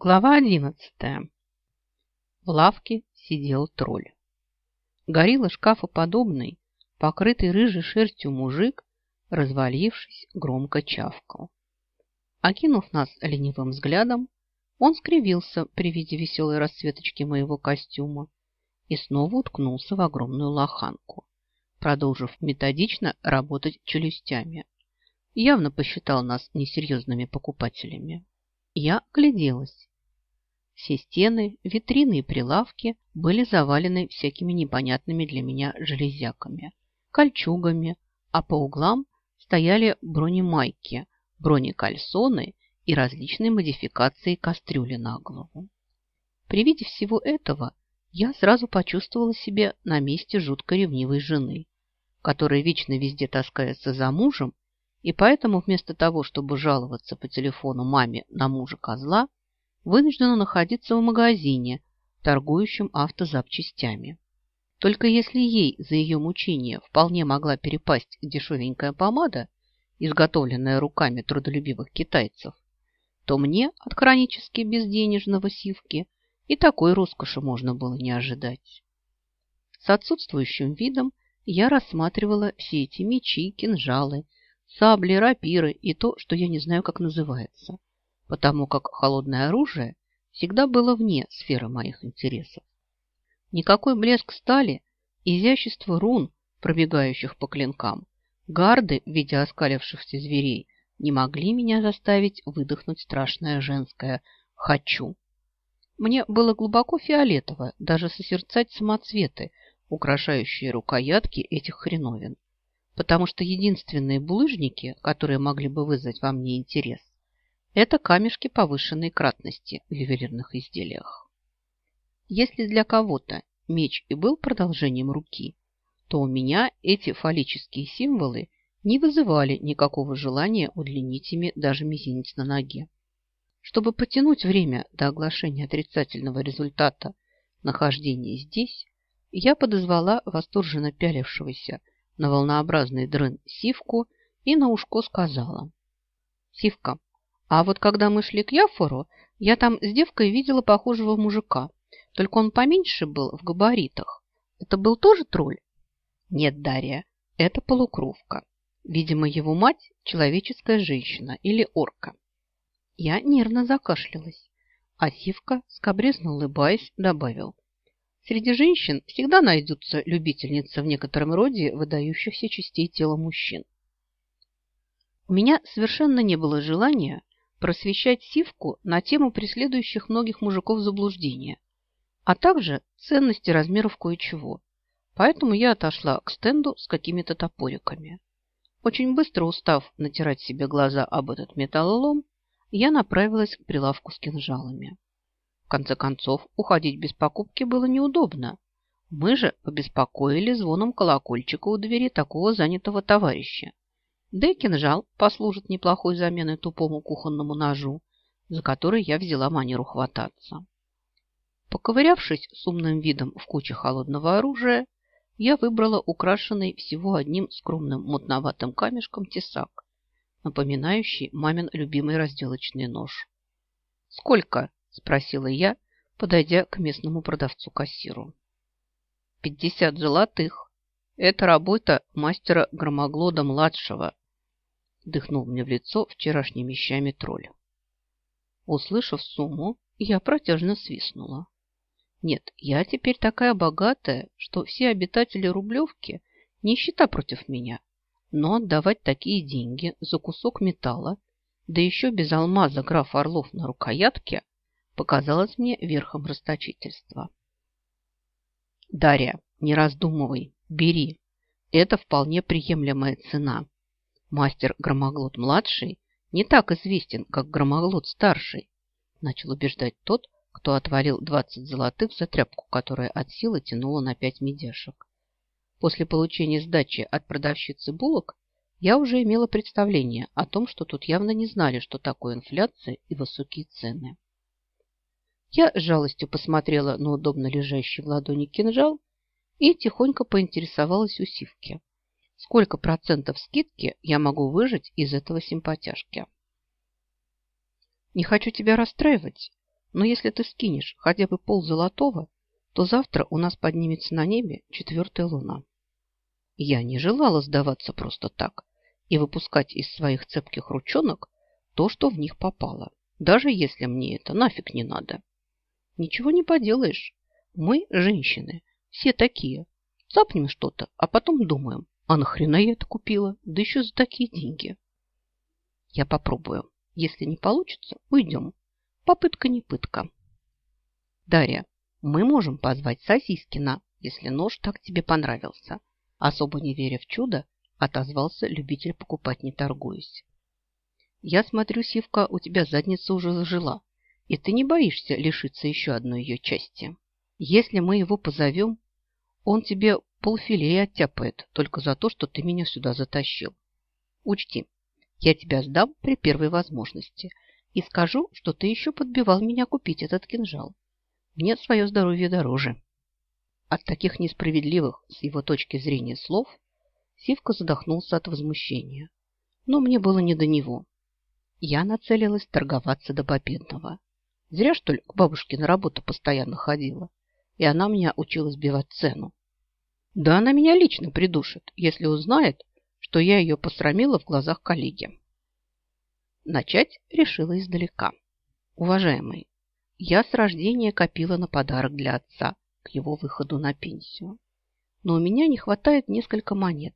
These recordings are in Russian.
Глава одиннадцатая. В лавке сидел тролль. Горилла шкафоподобный, покрытый рыжей шерстью мужик, развалившись, громко чавкал. Окинув нас ленивым взглядом, он скривился при виде веселой расцветочки моего костюма и снова уткнулся в огромную лоханку, продолжив методично работать челюстями. Явно посчитал нас несерьезными покупателями. Я гляделась. Все стены, витрины и прилавки были завалены всякими непонятными для меня железяками, кольчугами, а по углам стояли бронемайки, бронекальсоны и различные модификации кастрюли на голову. При виде всего этого я сразу почувствовала себя на месте жутко ревнивой жены, которая вечно везде таскается за мужем, и поэтому вместо того, чтобы жаловаться по телефону маме на мужа козла, вынуждена находиться в магазине, торгующем автозапчастями. Только если ей за ее мучение вполне могла перепасть дешевенькая помада, изготовленная руками трудолюбивых китайцев, то мне от хронически безденежного сивки и такой роскоши можно было не ожидать. С отсутствующим видом я рассматривала все эти мечи, кинжалы, сабли, рапиры и то, что я не знаю, как называется потому как холодное оружие всегда было вне сферы моих интересов. Никакой блеск стали, изящество рун, пробегающих по клинкам, гарды в виде оскалившихся зверей не могли меня заставить выдохнуть страшное женское «хочу». Мне было глубоко фиолетово даже созерцать самоцветы, украшающие рукоятки этих хреновин, потому что единственные булыжники, которые могли бы вызвать во мне интерес, это камешки повышенной кратности в ювелирных изделиях. Если для кого-то меч и был продолжением руки, то у меня эти фаллические символы не вызывали никакого желания удлинить ими даже мизинец на ноге. Чтобы потянуть время до оглашения отрицательного результата нахождения здесь, я подозвала восторженно пялившегося на волнообразный дрын Сивку и на ушко сказала. «Сивка, а вот когда мы шли к Яфору, я там с девкой видела похожего мужика. Только он поменьше был в габаритах. Это был тоже тролль? Нет, Дарья, это полукровка. Видимо, его мать – человеческая женщина или орка. Я нервно закашлялась, а Сивка, скобрезно улыбаясь, добавил. Среди женщин всегда найдутся любительницы в некотором роде выдающихся частей тела мужчин. У меня совершенно не было желания просвещать Сивку на тему преследующих многих мужиков заблуждения, а также ценности размеров кое-чего. Поэтому я отошла к стенду с какими-то топориками. Очень быстро устав натирать себе глаза об этот металлолом, я направилась к прилавку с кинжалами. В конце концов, уходить без покупки было неудобно. Мы же побеспокоили звоном колокольчика у двери такого занятого товарища, да и кинжал послужит неплохой заменой тупому кухонному ножу, за который я взяла манеру хвататься. Поковырявшись с умным видом в куче холодного оружия, я выбрала украшенный всего одним скромным мутноватым камешком тесак, напоминающий мамин любимый разделочный нож. «Сколько?» – спросила я, подойдя к местному продавцу-кассиру. «Пятьдесят золотых. Это работа мастера Громоглода-младшего, дыхнул мне в лицо вчерашними вещами тролль. Услышав сумму, я протяжно свистнула. Нет, я теперь такая богатая, что все обитатели Рублевки нищета против меня. Но отдавать такие деньги за кусок металла, да еще без алмаза граф Орлов на рукоятке, показалось мне верхом расточительства. Дарья, не раздумывай, бери. Это вполне приемлемая цена. Мастер Громоглот-младший не так известен, как Громоглот-старший, начал убеждать тот, кто отвалил 20 золотых за тряпку, которая от силы тянула на 5 медяшек. После получения сдачи от продавщицы булок я уже имела представление о том, что тут явно не знали, что такое инфляция и высокие цены. Я с жалостью посмотрела на удобно лежащий в ладони кинжал и тихонько поинтересовалась у Сивки сколько процентов скидки я могу выжить из этого симпатяшки. Не хочу тебя расстраивать, но если ты скинешь хотя бы пол золотого, то завтра у нас поднимется на небе четвертая луна. Я не желала сдаваться просто так и выпускать из своих цепких ручонок то, что в них попало, даже если мне это нафиг не надо. Ничего не поделаешь. Мы, женщины, все такие. Цапнем что-то, а потом думаем, а нахрена я это купила? Да еще за такие деньги. Я попробую. Если не получится, уйдем. Попытка не пытка. Дарья, мы можем позвать Сосискина, если нож так тебе понравился. Особо не веря в чудо, отозвался любитель покупать не торгуясь. Я смотрю, Сивка, у тебя задница уже зажила, и ты не боишься лишиться еще одной ее части. Если мы его позовем, он тебе полфилея оттяпает только за то, что ты меня сюда затащил. Учти, я тебя сдам при первой возможности и скажу, что ты еще подбивал меня купить этот кинжал. Мне свое здоровье дороже. От таких несправедливых с его точки зрения слов Сивка задохнулся от возмущения. Но мне было не до него. Я нацелилась торговаться до победного. Зря, что ли, к бабушке на работу постоянно ходила, и она меня учила сбивать цену. Да она меня лично придушит, если узнает, что я ее посрамила в глазах коллеги. Начать решила издалека. Уважаемый, я с рождения копила на подарок для отца к его выходу на пенсию. Но у меня не хватает несколько монет.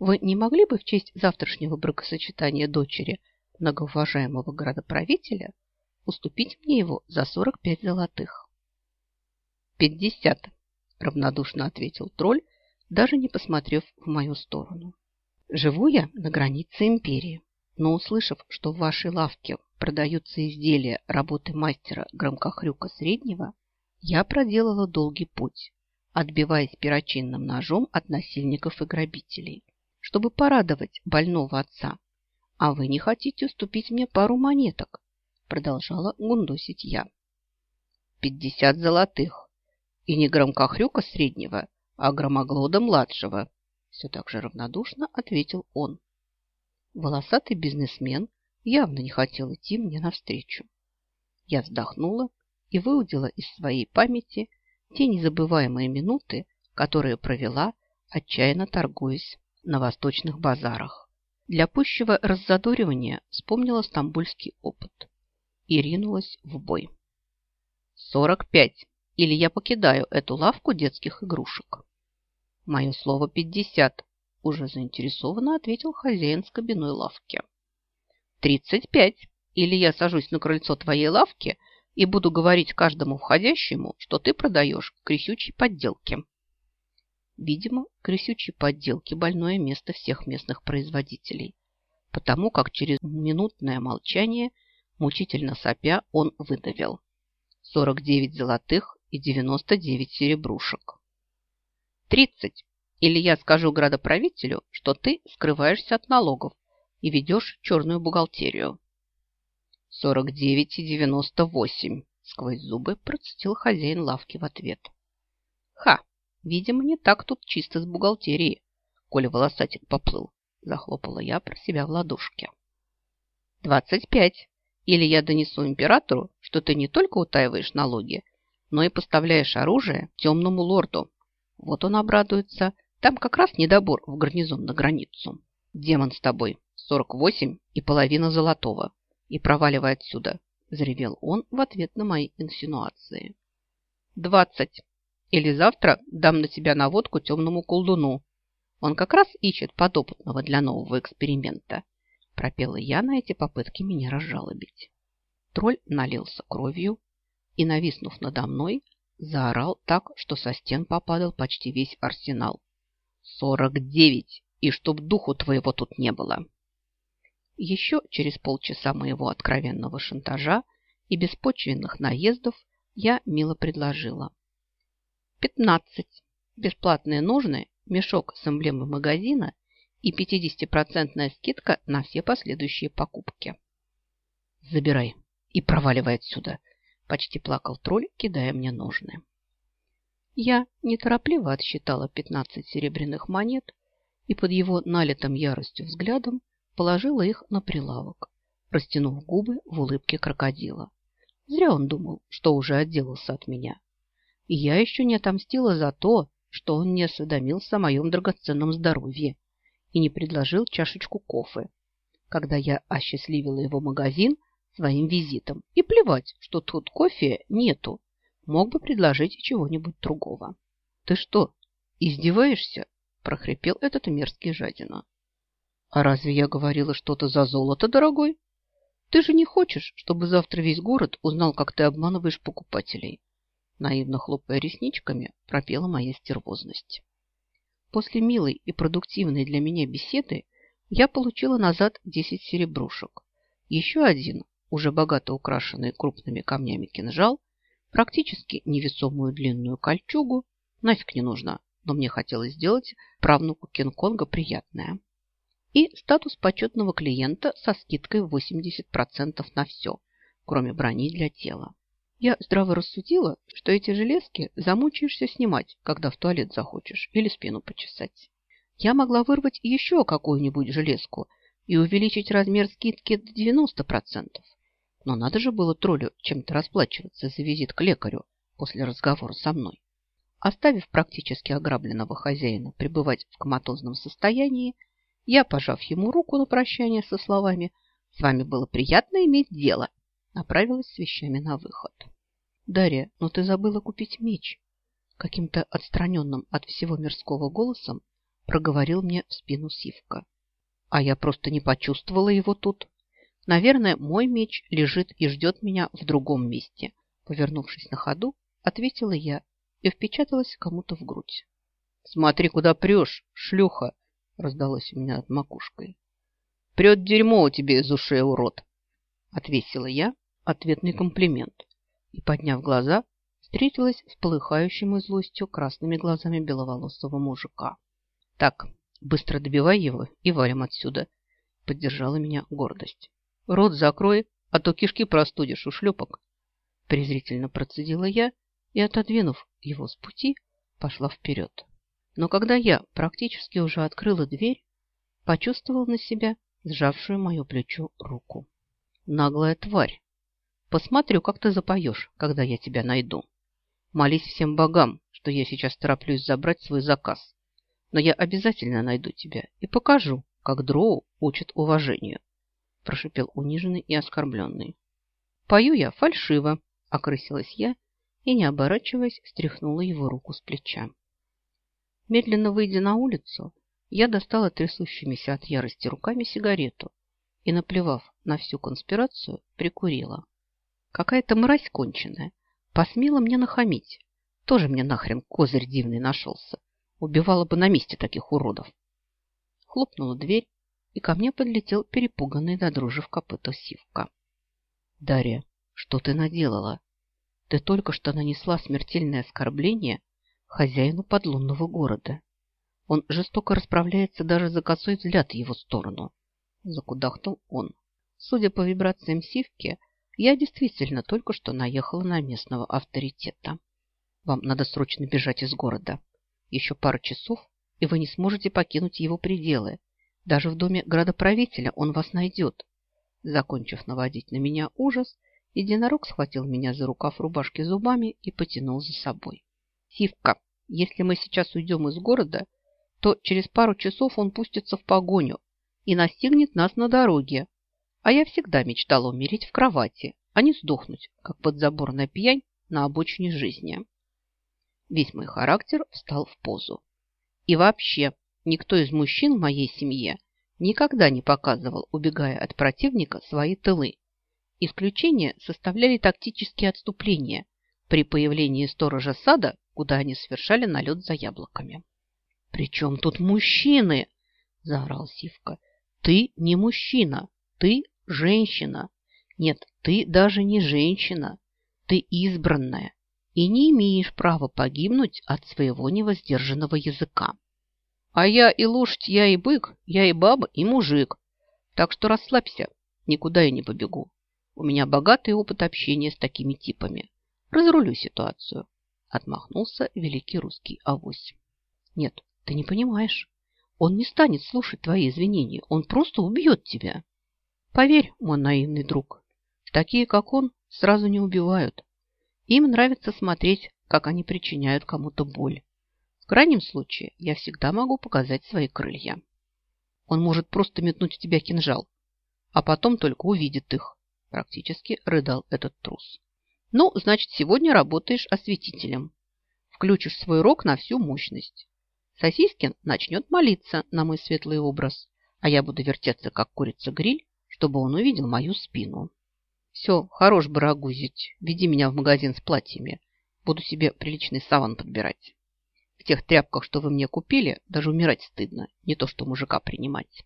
Вы не могли бы в честь завтрашнего бракосочетания дочери многоуважаемого градоправителя уступить мне его за 45 золотых? «Пятьдесят», – равнодушно ответил тролль, даже не посмотрев в мою сторону. «Живу я на границе империи, но услышав, что в вашей лавке продаются изделия работы мастера громкохрюка среднего, я проделала долгий путь, отбиваясь перочинным ножом от насильников и грабителей чтобы порадовать больного отца. А вы не хотите уступить мне пару монеток, продолжала гундосить я. Пятьдесят золотых. И не громкохрюка среднего, а громоглода младшего. Все так же равнодушно ответил он. Волосатый бизнесмен явно не хотел идти мне навстречу. Я вздохнула и выудила из своей памяти те незабываемые минуты, которые провела, отчаянно торгуясь на восточных базарах. Для пущего раззадоривания вспомнила стамбульский опыт и ринулась в бой. «Сорок пять, или я покидаю эту лавку детских игрушек». «Мое слово пятьдесят», – уже заинтересованно ответил хозяин с кабиной лавки. «Тридцать пять, или я сажусь на крыльцо твоей лавки и буду говорить каждому входящему, что ты продаешь крысючие подделки». Видимо, крысючьи подделки – больное место всех местных производителей, потому как через минутное молчание, мучительно сопя, он выдавил 49 золотых и 99 серебрушек. 30. Или я скажу градоправителю, что ты скрываешься от налогов и ведешь черную бухгалтерию. 49 и 98, сквозь зубы процитил хозяин лавки в ответ. Ха! Видимо, не так тут чисто с бухгалтерией, коли волосатик поплыл. Захлопала я про себя в ладошке. Двадцать пять. Или я донесу императору, что ты не только утаиваешь налоги, но и поставляешь оружие темному лорду. Вот он обрадуется. Там как раз недобор в гарнизон на границу. Демон с тобой. Сорок восемь и половина золотого. И проваливай отсюда, заревел он в ответ на мои инсинуации. Двадцать. Или завтра дам на тебя наводку темному колдуну. Он как раз ищет подопытного для нового эксперимента. Пропела я на эти попытки меня разжалобить. Тролль налился кровью и, нависнув надо мной, заорал так, что со стен попадал почти весь арсенал. «Сорок девять! И чтоб духу твоего тут не было!» Еще через полчаса моего откровенного шантажа и беспочвенных наездов я мило предложила. 15. Бесплатные ножны, мешок с эмблемой магазина и 50% скидка на все последующие покупки. Забирай и проваливай отсюда, почти плакал тролль, кидая мне ножны. Я неторопливо отсчитала 15 серебряных монет и под его налитым яростью взглядом положила их на прилавок, растянув губы в улыбке крокодила. Зря он думал, что уже отделался от меня. И я еще не отомстила за то, что он не осведомился о моем драгоценном здоровье и не предложил чашечку кофе, когда я осчастливила его магазин своим визитом. И плевать, что тут кофе нету. Мог бы предложить чего-нибудь другого. «Ты что, издеваешься?» – прохрипел этот мерзкий жадина. «А разве я говорила что-то за золото, дорогой? Ты же не хочешь, чтобы завтра весь город узнал, как ты обманываешь покупателей?» Наивно хлопая ресничками, пропела моя стервозность. После милой и продуктивной для меня беседы я получила назад 10 серебрушек. Еще один, уже богато украшенный крупными камнями кинжал, практически невесомую длинную кольчугу, нафиг не нужна, но мне хотелось сделать правнуку Кинг-Конга приятное. И статус почетного клиента со скидкой 80% на все, кроме брони для тела. Я здраво рассудила, что эти железки замучаешься снимать, когда в туалет захочешь или спину почесать. Я могла вырвать еще какую-нибудь железку и увеличить размер скидки до 90%. Но надо же было троллю чем-то расплачиваться за визит к лекарю после разговора со мной. Оставив практически ограбленного хозяина пребывать в коматозном состоянии, я, пожав ему руку на прощание со словами «С вами было приятно иметь дело», направилась с вещами на выход. «Дарья, но ты забыла купить меч!» Каким-то отстраненным от всего мирского голосом проговорил мне в спину Сивка. А я просто не почувствовала его тут. Наверное, мой меч лежит и ждет меня в другом месте. Повернувшись на ходу, ответила я и впечаталась кому-то в грудь. «Смотри, куда прешь, шлюха!» раздалось у меня над макушкой. «Прет дерьмо у тебя из ушей, урод!» отвесила я ответный комплимент и, подняв глаза, встретилась с полыхающим злостью красными глазами беловолосого мужика. «Так, быстро добивай его и валим отсюда», — поддержала меня гордость. «Рот закрой, а то кишки простудишь у шлепок», — презрительно процедила я и, отодвинув его с пути, пошла вперед. Но когда я практически уже открыла дверь, почувствовал на себя сжавшую мое плечо руку. Наглая тварь! Посмотрю, как ты запоешь, когда я тебя найду. Молись всем богам, что я сейчас тороплюсь забрать свой заказ. Но я обязательно найду тебя и покажу, как дроу учат уважению, прошипел униженный и оскорбленный. Пою я фальшиво, окрысилась я и, не оборачиваясь, стряхнула его руку с плеча. Медленно выйдя на улицу, я достала трясущимися от ярости руками сигарету и, наплевав на всю конспирацию, прикурила. Какая-то мразь конченая. Посмела мне нахамить. Тоже мне нахрен козырь дивный нашелся. Убивала бы на месте таких уродов. Хлопнула дверь, и ко мне подлетел перепуганный до дрожи в копыта Сивка. «Дарья, что ты наделала? Ты только что нанесла смертельное оскорбление хозяину подлунного города. Он жестоко расправляется даже за косой взгляд в его сторону». Закудахнул он. Судя по вибрациям Сивки, я действительно только что наехала на местного авторитета. Вам надо срочно бежать из города. Еще пару часов, и вы не сможете покинуть его пределы. Даже в доме градоправителя он вас найдет. Закончив наводить на меня ужас, единорог схватил меня за рукав рубашки зубами и потянул за собой. Сивка, если мы сейчас уйдем из города, то через пару часов он пустится в погоню и настигнет нас на дороге, а я всегда мечтала умереть в кровати, а не сдохнуть, как подзаборная пьянь на обочине жизни. Весь мой характер встал в позу. И вообще, никто из мужчин в моей семье никогда не показывал, убегая от противника, свои тылы. Исключение составляли тактические отступления при появлении сторожа сада, куда они совершали налет за яблоками. «При чем тут мужчины?» – заорал Сивка. «Ты не мужчина, ты женщина. Нет, ты даже не женщина. Ты избранная и не имеешь права погибнуть от своего невоздержанного языка. А я и лошадь, я и бык, я и баба, и мужик. Так что расслабься, никуда я не побегу. У меня богатый опыт общения с такими типами. Разрулю ситуацию. Отмахнулся великий русский авось. Нет, ты не понимаешь. Он не станет слушать твои извинения. Он просто убьет тебя. Поверь, мой наивный друг, Такие, как он, сразу не убивают. Им нравится смотреть, как они причиняют кому-то боль. В крайнем случае, я всегда могу показать свои крылья. Он может просто метнуть в тебя кинжал, а потом только увидит их. Практически рыдал этот трус. Ну, значит, сегодня работаешь осветителем. Включишь свой рог на всю мощность. Сосискин начнет молиться на мой светлый образ, а я буду вертеться, как курица-гриль, чтобы он увидел мою спину. Все, хорош барагузить. Веди меня в магазин с платьями. Буду себе приличный саван подбирать. В тех тряпках, что вы мне купили, даже умирать стыдно. Не то, что мужика принимать.